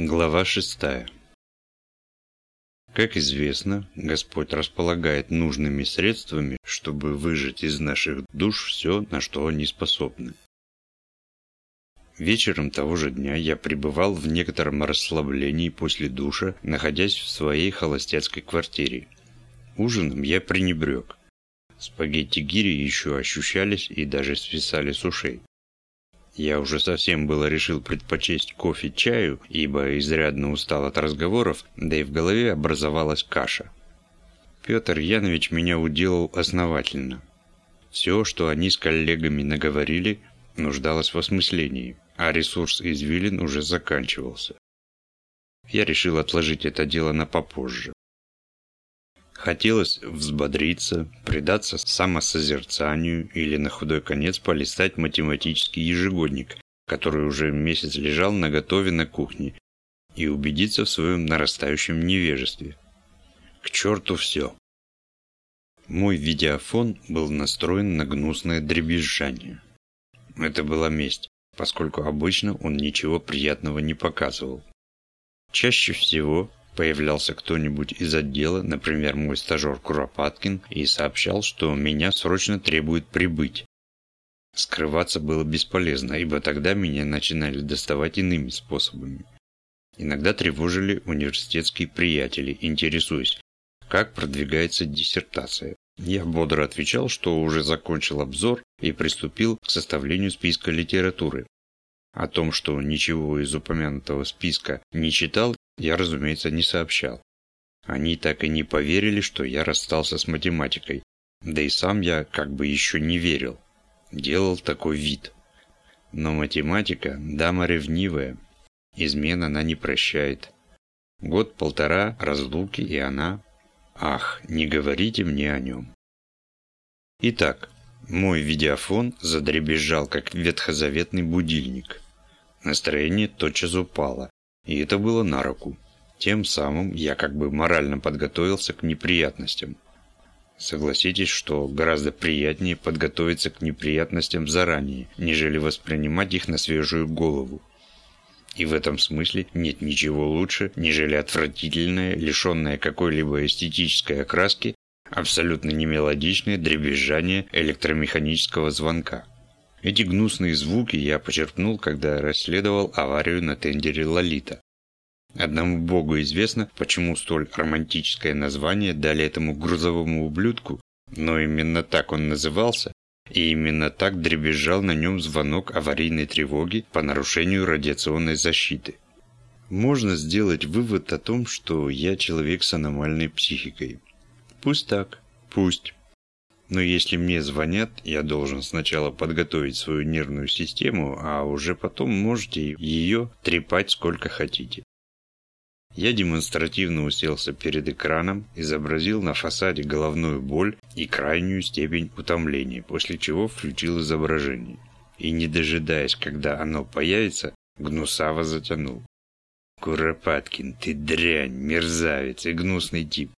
Глава шестая. Как известно, Господь располагает нужными средствами, чтобы выжать из наших душ все, на что они способны. Вечером того же дня я пребывал в некотором расслаблении после душа, находясь в своей холостяцкой квартире. Ужином я пренебрег. Спагетти гири еще ощущались и даже свисали с ушей. Я уже совсем было решил предпочесть кофе чаю, ибо изрядно устал от разговоров, да и в голове образовалась каша. Петр Янович меня уделал основательно. Все, что они с коллегами наговорили, нуждалось в осмыслении, а ресурс извилин уже заканчивался. Я решил отложить это дело на попозже. Хотелось взбодриться, предаться самосозерцанию или на худой конец полистать математический ежегодник, который уже месяц лежал наготове на кухне, и убедиться в своем нарастающем невежестве. К черту все. Мой видеофон был настроен на гнусное дребезжание. Это была месть, поскольку обычно он ничего приятного не показывал. Чаще всего появлялся кто-нибудь из отдела, например, мой стажер Куропаткин, и сообщал, что меня срочно требует прибыть. Скрываться было бесполезно, ибо тогда меня начинали доставать иными способами. Иногда тревожили университетские приятели, интересуясь, как продвигается диссертация. Я бодро отвечал, что уже закончил обзор и приступил к составлению списка литературы. О том, что ничего из упомянутого списка не читал, я, разумеется, не сообщал. Они так и не поверили, что я расстался с математикой. Да и сам я как бы еще не верил. Делал такой вид. Но математика – дама ревнивая. Измен она не прощает. Год-полтора разлуки, и она... Ах, не говорите мне о нем. Итак, мой видеофон задребезжал, как ветхозаветный будильник. Настроение тотчас упало. И это было на руку. Тем самым я как бы морально подготовился к неприятностям. Согласитесь, что гораздо приятнее подготовиться к неприятностям заранее, нежели воспринимать их на свежую голову. И в этом смысле нет ничего лучше, нежели отвратительное, лишенное какой-либо эстетической окраски, абсолютно немелодичное дребезжание электромеханического звонка. Эти гнусные звуки я почерпнул, когда расследовал аварию на тендере «Лолита». Одному богу известно, почему столь романтическое название дали этому грузовому ублюдку, но именно так он назывался, и именно так дребезжал на нем звонок аварийной тревоги по нарушению радиационной защиты. Можно сделать вывод о том, что я человек с аномальной психикой. Пусть так, пусть. Но если мне звонят, я должен сначала подготовить свою нервную систему, а уже потом можете ее трепать сколько хотите. Я демонстративно уселся перед экраном, изобразил на фасаде головную боль и крайнюю степень утомления, после чего включил изображение. И не дожидаясь, когда оно появится, гнусаво затянул. «Куропаткин, ты дрянь, мерзавец и гнусный тип.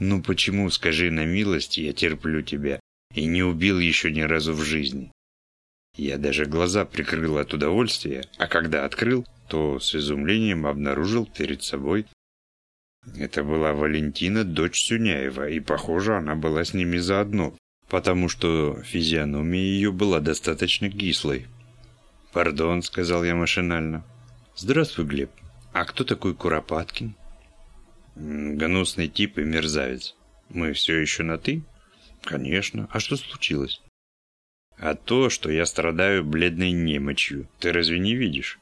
Ну почему, скажи на милость, я терплю тебя и не убил еще ни разу в жизни? Я даже глаза прикрыл от удовольствия, а когда открыл, то с изумлением обнаружил перед собой. Это была Валентина, дочь Сюняева, и, похоже, она была с ними заодно, потому что физиономия ее была достаточно кислой. «Пардон», — сказал я машинально. «Здравствуй, Глеб. А кто такой Куропаткин?» Гнусный тип и мерзавец. Мы все еще на «ты»? Конечно. А что случилось? А то, что я страдаю бледной немочью. Ты разве не видишь?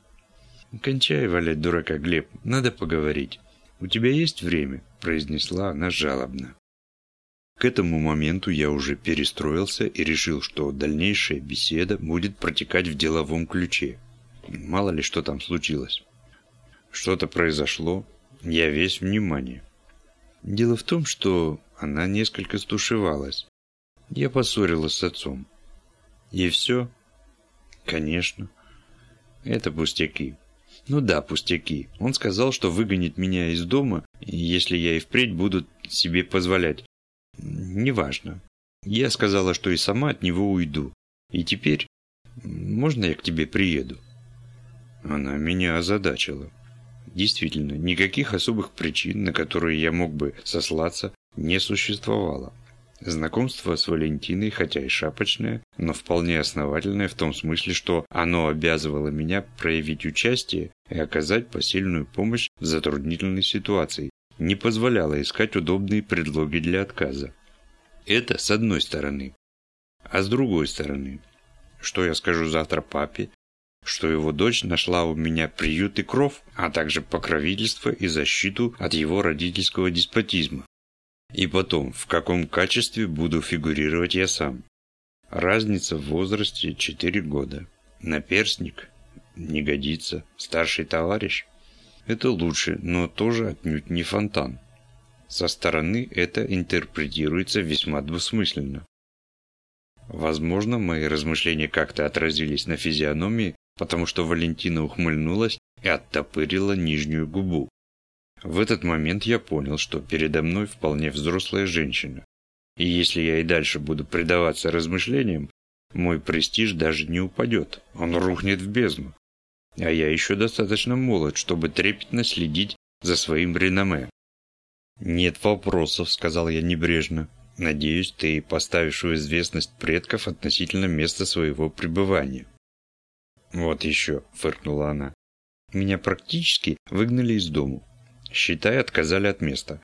Кончай валять дурака, Глеб. Надо поговорить. У тебя есть время? Произнесла она жалобно. К этому моменту я уже перестроился и решил, что дальнейшая беседа будет протекать в деловом ключе. Мало ли что там случилось. Что-то произошло, я весь внимание. Дело в том, что она несколько стушевалась. Я поссорилась с отцом. И все? Конечно. Это пустяки. Ну да, пустяки. Он сказал, что выгонит меня из дома, если я и впредь буду себе позволять. Неважно. Я сказала, что и сама от него уйду. И теперь... Можно я к тебе приеду? Она меня озадачила. Действительно, никаких особых причин, на которые я мог бы сослаться, не существовало. Знакомство с Валентиной, хотя и шапочное, но вполне основательное в том смысле, что оно обязывало меня проявить участие и оказать посильную помощь в затруднительной ситуации, не позволяло искать удобные предлоги для отказа. Это с одной стороны. А с другой стороны, что я скажу завтра папе, что его дочь нашла у меня приют и кров, а также покровительство и защиту от его родительского деспотизма. И потом, в каком качестве буду фигурировать я сам. Разница в возрасте 4 года. Наперстник? Не годится. Старший товарищ? Это лучше, но тоже отнюдь не фонтан. Со стороны это интерпретируется весьма двусмысленно. Возможно, мои размышления как-то отразились на физиономии, потому что Валентина ухмыльнулась и оттопырила нижнюю губу. В этот момент я понял, что передо мной вполне взрослая женщина. И если я и дальше буду предаваться размышлениям, мой престиж даже не упадет, он рухнет в бездну. А я еще достаточно молод, чтобы трепетно следить за своим реноме. «Нет вопросов», — сказал я небрежно. «Надеюсь, ты поставишь в известность предков относительно места своего пребывания». «Вот еще», — фыркнула она. «Меня практически выгнали из дому. Считай, отказали от места.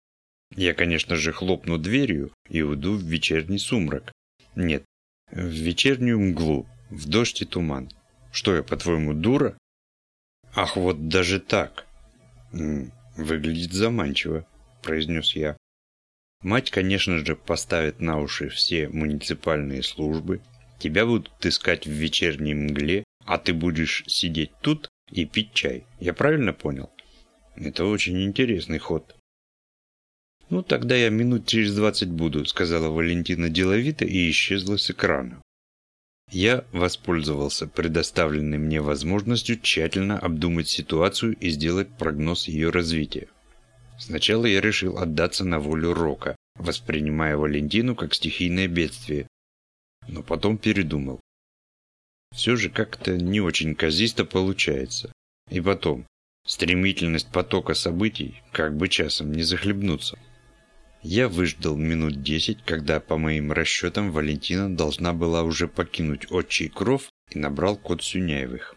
Я, конечно же, хлопну дверью и уйду в вечерний сумрак. Нет, в вечернюю мглу, в дождь и туман. Что я, по-твоему, дура? Ах, вот даже так. Выглядит заманчиво, произнес я. Мать, конечно же, поставит на уши все муниципальные службы. Тебя будут искать в вечерней мгле, а ты будешь сидеть тут и пить чай. Я правильно понял? Это очень интересный ход. «Ну, тогда я минут через двадцать буду», — сказала Валентина деловито и исчезла с экрана. Я воспользовался предоставленной мне возможностью тщательно обдумать ситуацию и сделать прогноз ее развития. Сначала я решил отдаться на волю Рока, воспринимая Валентину как стихийное бедствие. Но потом передумал. Все же как-то не очень казисто получается. И потом, Стремительность потока событий, как бы часом не захлебнуться. Я выждал минут десять, когда, по моим расчетам, Валентина должна была уже покинуть отчий кров и набрал код Сюняевых.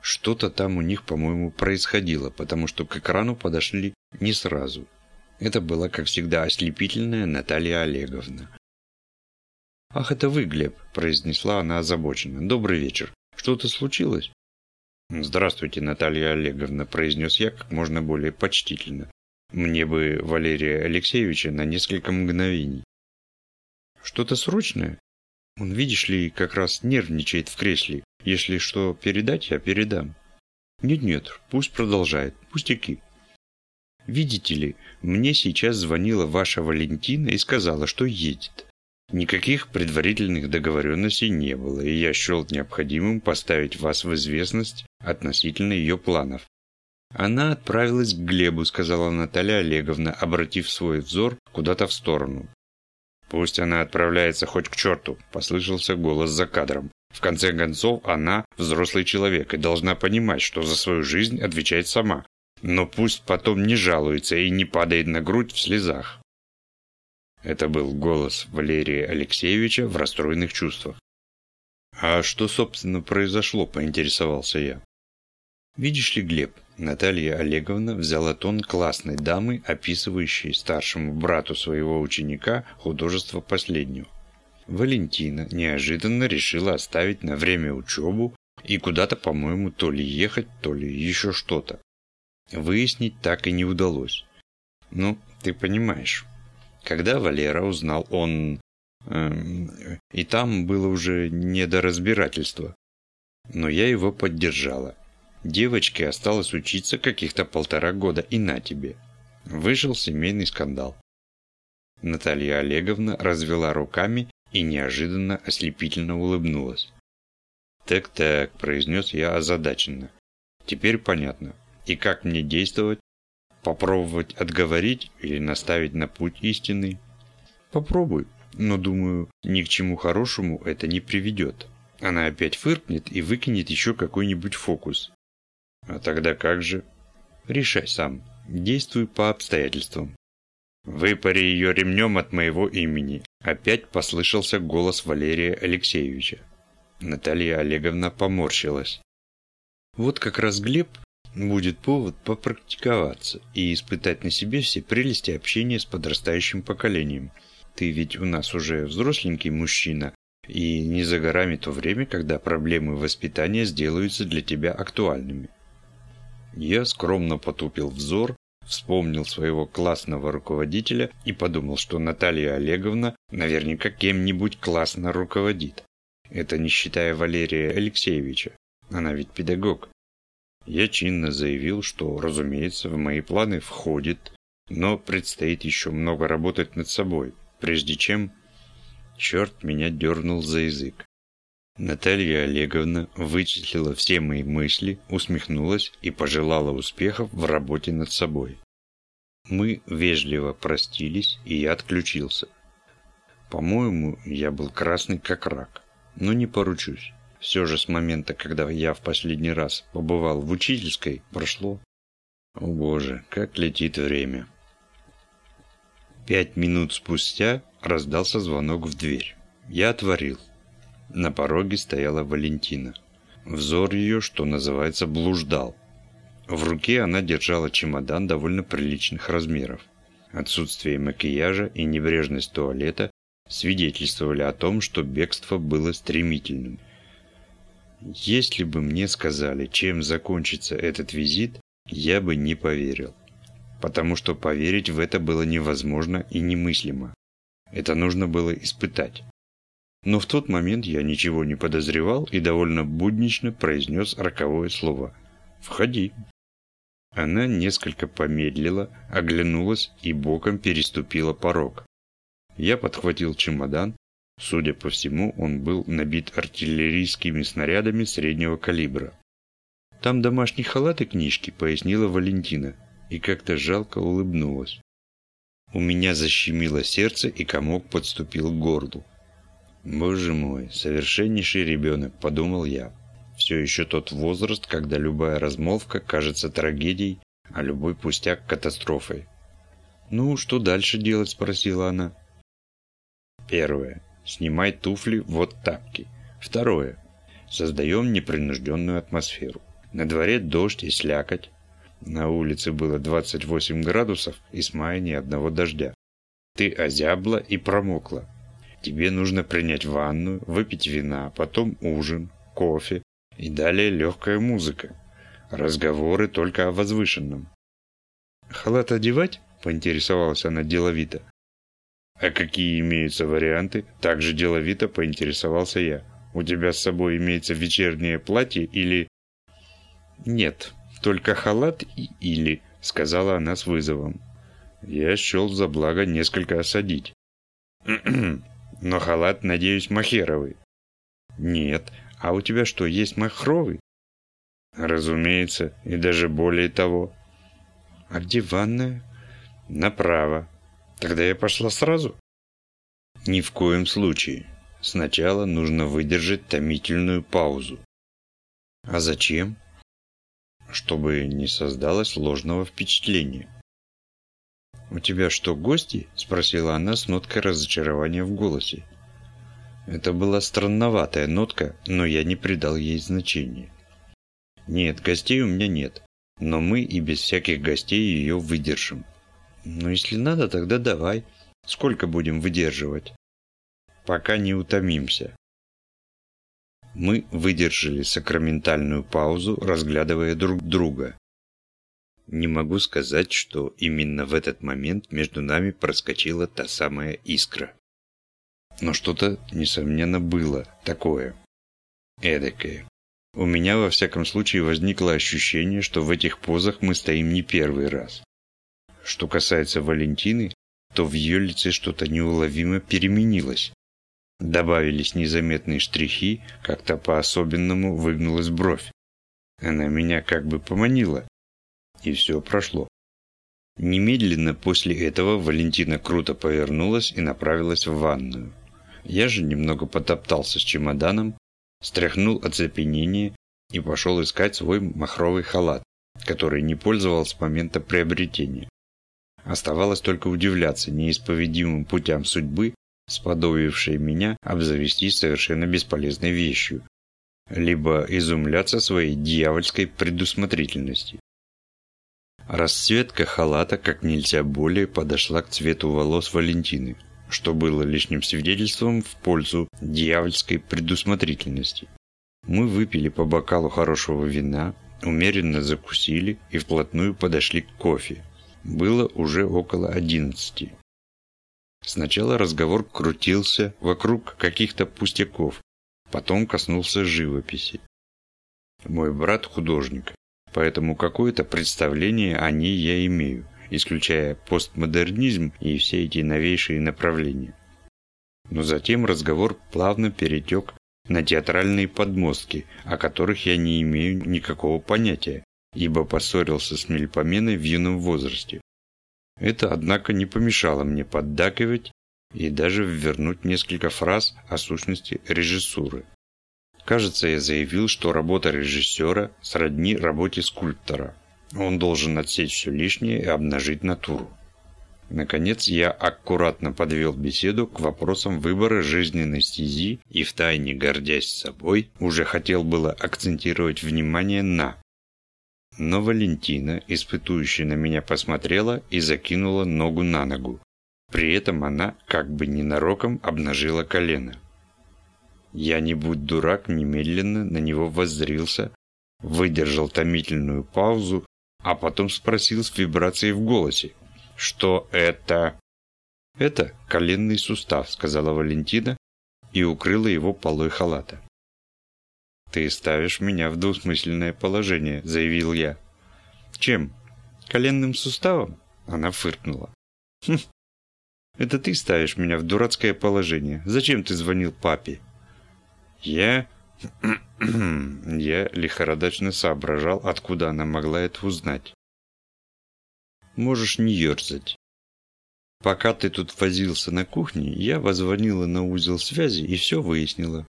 Что-то там у них, по-моему, происходило, потому что к экрану подошли не сразу. Это была, как всегда, ослепительная Наталья Олеговна. «Ах, это вы, Глеб», – произнесла она озабоченно. «Добрый вечер. Что-то случилось?» «Здравствуйте, Наталья Олеговна», – произнес я как можно более почтительно. «Мне бы Валерия Алексеевича на несколько мгновений». «Что-то срочное?» «Он, видишь ли, как раз нервничает в кресле. Если что передать, я передам». «Нет-нет, пусть продолжает. Пустяки». «Видите ли, мне сейчас звонила ваша Валентина и сказала, что едет. Никаких предварительных договоренностей не было, и я счел необходимым поставить вас в известность относительно ее планов. Она отправилась к Глебу, сказала Наталья Олеговна, обратив свой взор куда-то в сторону. «Пусть она отправляется хоть к черту», – послышался голос за кадром. В конце концов, она взрослый человек и должна понимать, что за свою жизнь отвечает сама. Но пусть потом не жалуется и не падает на грудь в слезах. Это был голос Валерия Алексеевича в расстроенных чувствах. «А что, собственно, произошло?» – поинтересовался я. «Видишь ли, Глеб, Наталья Олеговна взяла тон классной дамы, описывающей старшему брату своего ученика художество последнего. Валентина неожиданно решила оставить на время учебу и куда-то, по-моему, то ли ехать, то ли еще что-то. Выяснить так и не удалось. Ну, ты понимаешь. Когда Валера узнал, он... Э, и там было уже не до разбирательства. Но я его поддержала. Девочке осталось учиться каких-то полтора года, и на тебе. Вышел семейный скандал. Наталья Олеговна развела руками и неожиданно ослепительно улыбнулась. «Так-так», – произнес я озадаченно. «Теперь понятно. И как мне действовать? Попробовать отговорить или наставить на путь истины? Попробуй, но думаю, ни к чему хорошему это не приведет. Она опять фыркнет и выкинет еще какой-нибудь фокус. А тогда как же? Решай сам. Действуй по обстоятельствам. Выпари ее ремнем от моего имени. Опять послышался голос Валерия Алексеевича. Наталья Олеговна поморщилась. Вот как раз Глеб будет повод попрактиковаться и испытать на себе все прелести общения с подрастающим поколением. Ты ведь у нас уже взросленький мужчина, и не за горами то время, когда проблемы воспитания сделаются для тебя актуальными. Я скромно потупил взор, вспомнил своего классного руководителя и подумал, что Наталья Олеговна наверняка кем-нибудь классно руководит. Это не считая Валерия Алексеевича. Она ведь педагог. Я чинно заявил, что, разумеется, в мои планы входит, но предстоит еще много работать над собой, прежде чем... Черт меня дернул за язык. Наталья Олеговна вычислила все мои мысли, усмехнулась и пожелала успехов в работе над собой. Мы вежливо простились, и я отключился. По-моему, я был красный как рак, но не поручусь. Все же с момента, когда я в последний раз побывал в учительской, прошло... О боже, как летит время. Пять минут спустя раздался звонок в дверь. Я отворил. На пороге стояла Валентина. Взор ее, что называется, блуждал. В руке она держала чемодан довольно приличных размеров. Отсутствие макияжа и небрежность туалета свидетельствовали о том, что бегство было стремительным – если бы мне сказали, чем закончится этот визит, я бы не поверил. Потому что поверить в это было невозможно и немыслимо. Это нужно было испытать. Но в тот момент я ничего не подозревал и довольно буднично произнес роковое слово «Входи». Она несколько помедлила, оглянулась и боком переступила порог. Я подхватил чемодан, Судя по всему, он был набит артиллерийскими снарядами среднего калибра. «Там домашний халат и книжки», — пояснила Валентина, и как-то жалко улыбнулась. У меня защемило сердце, и комок подступил к горлу. «Боже мой, совершеннейший ребенок», — подумал я. Все еще тот возраст, когда любая размолвка кажется трагедией, а любой пустяк – катастрофой. «Ну, что дальше делать?» – спросила она. Первое. Снимай туфли, вот тапки. Второе. Создаем непринужденную атмосферу. На дворе дождь и слякоть. На улице было 28 градусов и с мая ни одного дождя. Ты озябла и промокла. Тебе нужно принять ванну, выпить вина, потом ужин, кофе и далее легкая музыка. Разговоры только о возвышенном. «Халат одевать?» – поинтересовалась она деловито. «А какие имеются варианты?» Также деловито поинтересовался я. «У тебя с собой имеется вечернее платье или...» «Нет, только халат и или», — сказала она с вызовом. Я счел за благо несколько осадить. «Но халат, надеюсь, махеровый». «Нет. А у тебя что, есть махровый?» «Разумеется, и даже более того». «А где ванная?» «Направо. Тогда я пошла сразу. Ни в коем случае. Сначала нужно выдержать томительную паузу. А зачем? Чтобы не создалось ложного впечатления. «У тебя что, гости?» – спросила она с ноткой разочарования в голосе. Это была странноватая нотка, но я не придал ей значения. «Нет, гостей у меня нет, но мы и без всяких гостей ее выдержим. Ну, если надо, тогда давай. Сколько будем выдерживать? Пока не утомимся. Мы выдержали сакраментальную паузу, разглядывая друг друга. Не могу сказать, что именно в этот момент между нами проскочила та самая искра. Но что-то, несомненно, было такое. Эдакое. У меня, во всяком случае, возникло ощущение, что в этих позах мы стоим не первый раз. Что касается Валентины, то в ее лице что-то неуловимо переменилось. Добавились незаметные штрихи, как-то по-особенному выгнулась бровь. Она меня как бы поманила. И все прошло. Немедленно после этого Валентина круто повернулась и направилась в ванную. Я же немного потоптался с чемоданом, стряхнул оцепенение и пошел искать свой махровый халат. которой не пользовался с момента приобретения. Оставалось только удивляться неисповедимым путям судьбы, сподобившей меня обзавестись совершенно бесполезной вещью, либо изумляться своей дьявольской предусмотрительности. Расцветка халата как нельзя более подошла к цвету волос Валентины, что было лишним свидетельством в пользу дьявольской предусмотрительности. Мы выпили по бокалу хорошего вина, умеренно закусили и вплотную подошли к кофе. Было уже около одиннадцати. Сначала разговор крутился вокруг каких-то пустяков, потом коснулся живописи. Мой брат художник, поэтому какое-то представление о ней я имею, исключая постмодернизм и все эти новейшие направления. Но затем разговор плавно перетек на театральные подмостки, о которых я не имею никакого понятия, ибо поссорился с Мельпоменой в юном возрасте. Это, однако, не помешало мне поддакивать и даже ввернуть несколько фраз о сущности режиссуры. Кажется, я заявил, что работа режиссера сродни работе скульптора. Он должен отсечь все лишнее и обнажить натуру. Наконец, я аккуратно подвел беседу к вопросам выбора жизненной стези и, втайне гордясь собой, уже хотел было акцентировать внимание на но Валентина, испытующая на меня, посмотрела и закинула ногу на ногу. При этом она, как бы ненароком, обнажила колено. Я, не будь дурак, немедленно на него воззрился, выдержал томительную паузу, а потом спросил с вибрацией в голосе. «Что это?» «Это коленный сустав», — сказала Валентина и укрыла его полой халата. «Ты ставишь меня в двусмысленное положение», – заявил я. «Чем? Коленным суставом?» Она фыркнула. «Хм, это ты ставишь меня в дурацкое положение. Зачем ты звонил папе?» «Я...» Я лихорадочно соображал, откуда она могла это узнать. «Можешь не ерзать. Пока ты тут возился на кухне, я позвонила на узел связи и все выяснила.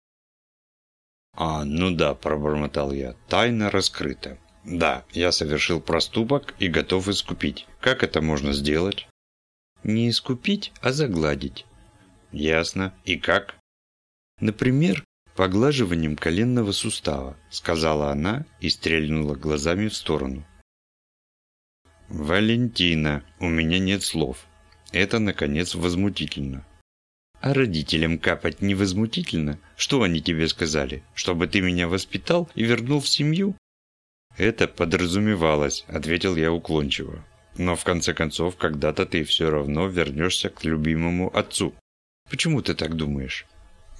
«А, ну да», – пробормотал я, – «тайна раскрыта». «Да, я совершил проступок и готов искупить. Как это можно сделать?» «Не искупить, а загладить». «Ясно. И как?» «Например, поглаживанием коленного сустава», – сказала она и стрельнула глазами в сторону. «Валентина, у меня нет слов. Это, наконец, возмутительно. А родителям капать невозмутительно? Что они тебе сказали? Чтобы ты меня воспитал и вернул в семью? Это подразумевалось, ответил я уклончиво. Но в конце концов, когда-то ты все равно вернешься к любимому отцу. Почему ты так думаешь?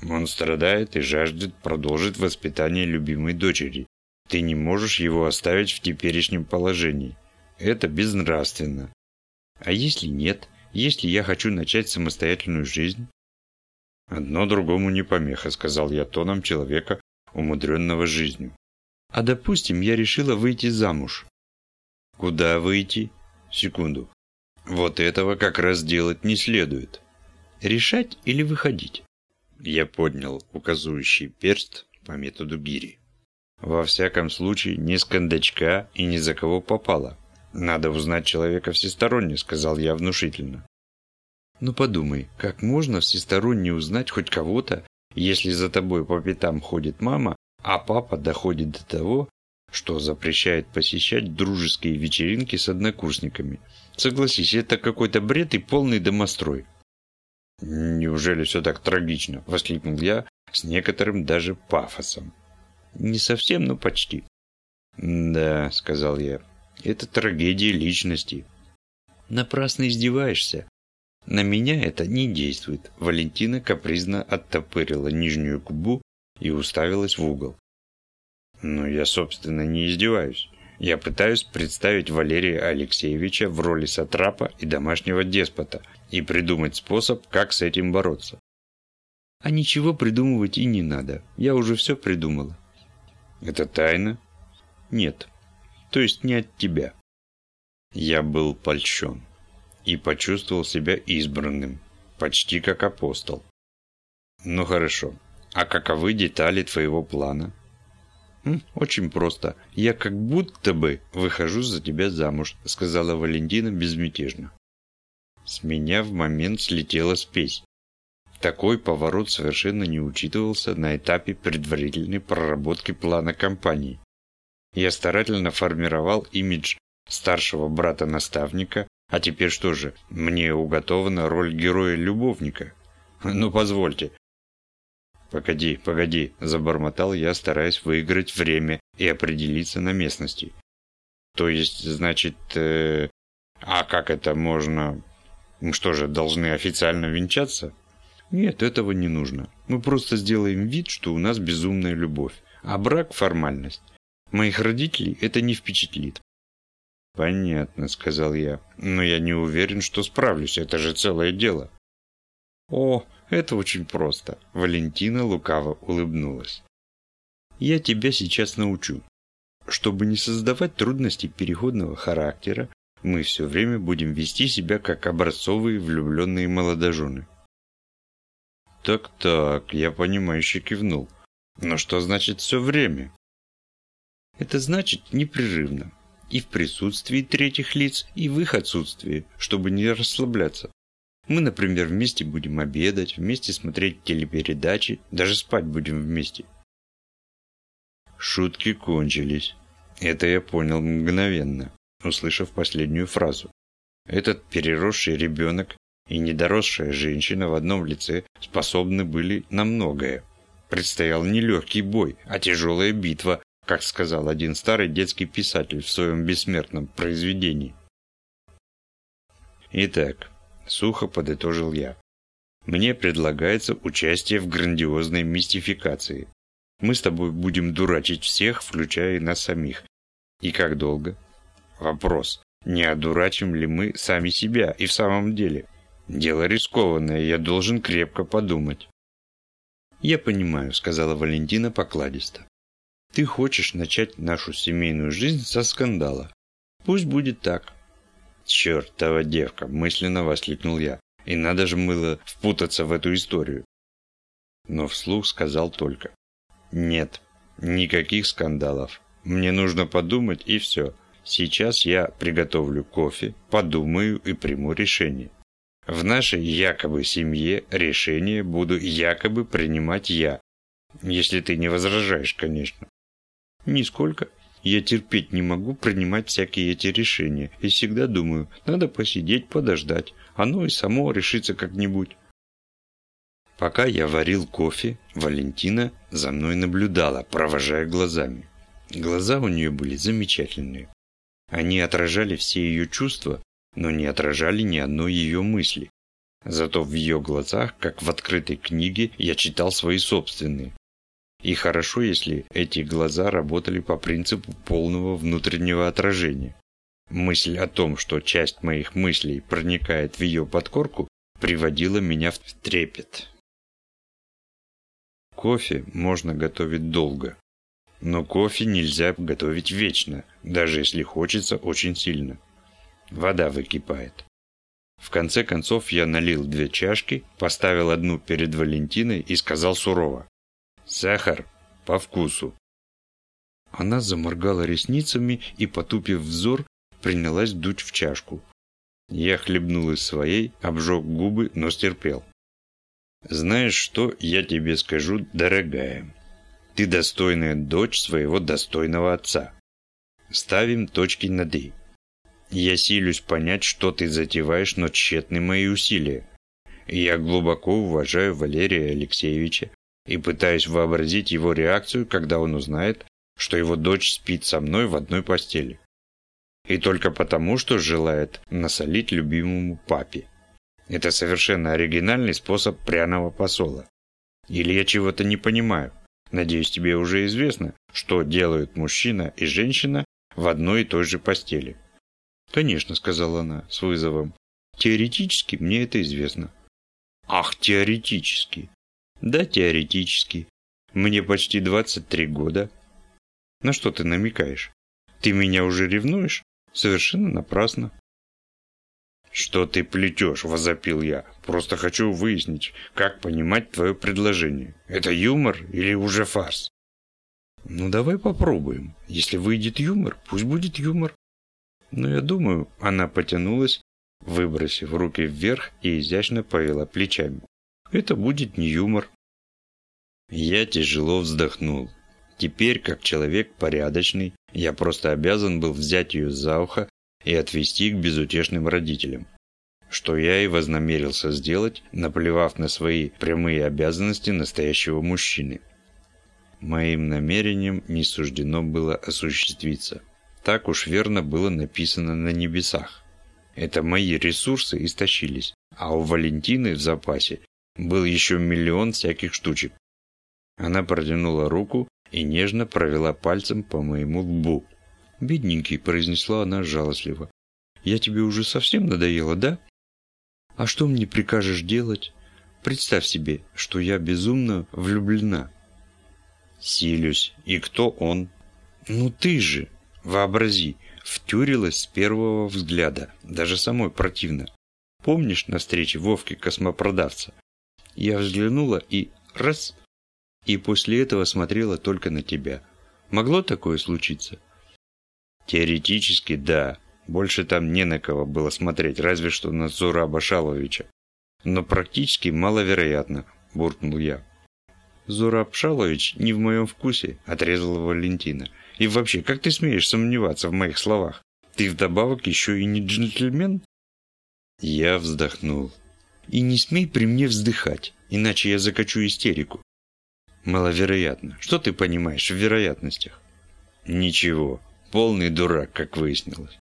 Он страдает и жаждет продолжить воспитание любимой дочери. Ты не можешь его оставить в теперешнем положении. Это безнравственно. А если нет? Если я хочу начать самостоятельную жизнь? «Одно другому не помеха», — сказал я тоном человека, умудренного жизнью. «А допустим, я решила выйти замуж». «Куда выйти?» «Секунду. Вот этого как раз делать не следует. Решать или выходить?» Я поднял указывающий перст по методу гири. «Во всяком случае, не с кондачка и ни за кого попало. Надо узнать человека всесторонне», — сказал я внушительно. Ну подумай, как можно всесторонне узнать хоть кого-то, если за тобой по пятам ходит мама, а папа доходит до того, что запрещает посещать дружеские вечеринки с однокурсниками. Согласись, это какой-то бред и полный домострой. «Неужели все так трагично?» – воскликнул я с некоторым даже пафосом. «Не совсем, но почти». «Да», – сказал я, – «это трагедия личности». «Напрасно издеваешься. На меня это не действует. Валентина капризно оттопырила нижнюю губу и уставилась в угол. Но я, собственно, не издеваюсь. Я пытаюсь представить Валерия Алексеевича в роли сатрапа и домашнего деспота и придумать способ, как с этим бороться. А ничего придумывать и не надо. Я уже все придумала. Это тайна? Нет. То есть не от тебя. Я был польщен и почувствовал себя избранным, почти как апостол. Ну хорошо, а каковы детали твоего плана? «Очень просто. Я как будто бы выхожу за тебя замуж», — сказала Валентина безмятежно. С меня в момент слетела спесь. Такой поворот совершенно не учитывался на этапе предварительной проработки плана компании. Я старательно формировал имидж старшего брата-наставника, а теперь что же, мне уготована роль героя-любовника? Ну, позвольте, «Погоди, погоди», – забормотал я, стараясь выиграть время и определиться на местности. «То есть, значит, э, а как это можно? Мы что же, должны официально венчаться?» «Нет, этого не нужно. Мы просто сделаем вид, что у нас безумная любовь, а брак – формальность. Моих родителей это не впечатлит». «Понятно», – сказал я. «Но я не уверен, что справлюсь. Это же целое дело». «О, это очень просто. Валентина лукаво улыбнулась. Я тебя сейчас научу. Чтобы не создавать трудностей переходного характера, мы все время будем вести себя как образцовые влюбленные молодожены. Так-так, я понимающе кивнул. Но что значит все время? Это значит непрерывно. И в присутствии третьих лиц, и в их отсутствии, чтобы не расслабляться. Мы, например, вместе будем обедать, вместе смотреть телепередачи, даже спать будем вместе. Шутки кончились. Это я понял мгновенно, услышав последнюю фразу. Этот переросший ребенок и недоросшая женщина в одном лице способны были на многое. Предстоял не легкий бой, а тяжелая битва, как сказал один старый детский писатель в своем бессмертном произведении. Итак, Сухо подытожил я. Мне предлагается участие в грандиозной мистификации. Мы с тобой будем дурачить всех, включая и нас самих. И как долго? Вопрос. Не одурачим ли мы сами себя и в самом деле? Дело рискованное, я должен крепко подумать. «Я понимаю», — сказала Валентина покладисто. «Ты хочешь начать нашу семейную жизнь со скандала. Пусть будет так. «Чертова девка!» – мысленно воскликнул я. «И надо же было впутаться в эту историю!» Но вслух сказал только. «Нет, никаких скандалов. Мне нужно подумать и все. Сейчас я приготовлю кофе, подумаю и приму решение. В нашей якобы семье решение буду якобы принимать я. Если ты не возражаешь, конечно». «Нисколько», я терпеть не могу принимать всякие эти решения и всегда думаю, надо посидеть, подождать. Оно и само решится как-нибудь. Пока я варил кофе, Валентина за мной наблюдала, провожая глазами. Глаза у нее были замечательные. Они отражали все ее чувства, но не отражали ни одной ее мысли. Зато в ее глазах, как в открытой книге, я читал свои собственные. И хорошо, если эти глаза работали по принципу полного внутреннего отражения. Мысль о том, что часть моих мыслей проникает в ее подкорку, приводила меня в трепет. Кофе можно готовить долго. Но кофе нельзя готовить вечно, даже если хочется очень сильно. Вода выкипает. В конце концов я налил две чашки, поставил одну перед Валентиной и сказал сурово. Сахар по вкусу. Она заморгала ресницами и, потупив взор, принялась дуть в чашку. Я хлебнул из своей, обжег губы, но стерпел. «Знаешь что, я тебе скажу, дорогая. Ты достойная дочь своего достойного отца. Ставим точки над «и». Я силюсь понять, что ты затеваешь, но тщетны мои усилия. Я глубоко уважаю Валерия Алексеевича, и пытаюсь вообразить его реакцию, когда он узнает, что его дочь спит со мной в одной постели. И только потому, что желает насолить любимому папе. Это совершенно оригинальный способ пряного посола. Или я чего-то не понимаю. Надеюсь, тебе уже известно, что делают мужчина и женщина в одной и той же постели. «Конечно», — сказала она с вызовом. «Теоретически мне это известно». «Ах, теоретически! Да, теоретически. Мне почти 23 года. На что ты намекаешь? Ты меня уже ревнуешь? Совершенно напрасно. «Что ты плетешь?» – возопил я. «Просто хочу выяснить, как понимать твое предложение. Это юмор или уже фарс?» Ну давай попробуем. Если выйдет юмор, пусть будет юмор. Но я думаю, она потянулась, выбросив руки вверх и изящно повела плечами. Это будет не юмор. Я тяжело вздохнул. Теперь, как человек порядочный, я просто обязан был взять ее за ухо и отвести к безутешным родителям. Что я и вознамерился сделать, наплевав на свои прямые обязанности настоящего мужчины. Моим намерением не суждено было осуществиться. Так уж верно было написано на небесах. Это мои ресурсы истощились, а у Валентины в запасе был еще миллион всяких штучек. Она протянула руку и нежно провела пальцем по моему лбу. «Бедненький», — произнесла она жалостливо. «Я тебе уже совсем надоела, да? А что мне прикажешь делать? Представь себе, что я безумно влюблена». «Силюсь. И кто он?» «Ну ты же! Вообрази, втюрилась с первого взгляда, даже самой противно. Помнишь на встрече Вовки космопродавца? Я взглянула и раз, и после этого смотрела только на тебя. Могло такое случиться? Теоретически, да. Больше там не на кого было смотреть, разве что на Зураба Шаловича. Но практически маловероятно, буркнул я. Зураб Шалович не в моем вкусе, отрезала Валентина. И вообще, как ты смеешь сомневаться в моих словах? Ты вдобавок еще и не джентльмен? Я вздохнул. И не смей при мне вздыхать, иначе я закачу истерику. Маловероятно. Что ты понимаешь в вероятностях? Ничего. Полный дурак, как выяснилось.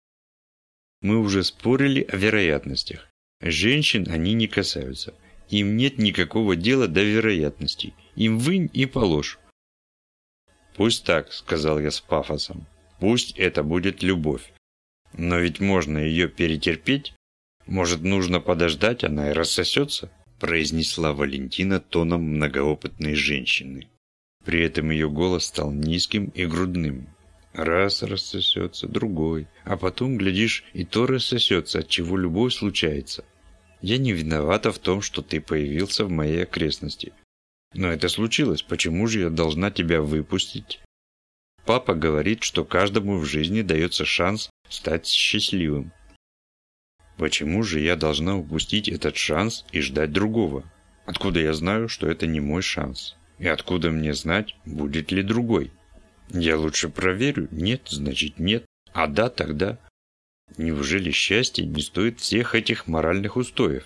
Мы уже спорили о вероятностях. Женщин они не касаются. Им нет никакого дела до вероятностей. Им вынь и положь. «Пусть так», — сказал я с пафосом. «Пусть это будет любовь. Но ведь можно ее перетерпеть. Может, нужно подождать, она и рассосется?» произнесла Валентина тоном многоопытной женщины. При этом ее голос стал низким и грудным. Раз рассосется, другой, а потом, глядишь, и то рассосется, от чего любовь случается. Я не виновата в том, что ты появился в моей окрестности. Но это случилось, почему же я должна тебя выпустить? Папа говорит, что каждому в жизни дается шанс стать счастливым. Почему же я должна упустить этот шанс и ждать другого? Откуда я знаю, что это не мой шанс? И откуда мне знать, будет ли другой? Я лучше проверю. Нет, значит нет. А да, тогда. Неужели счастье не стоит всех этих моральных устоев?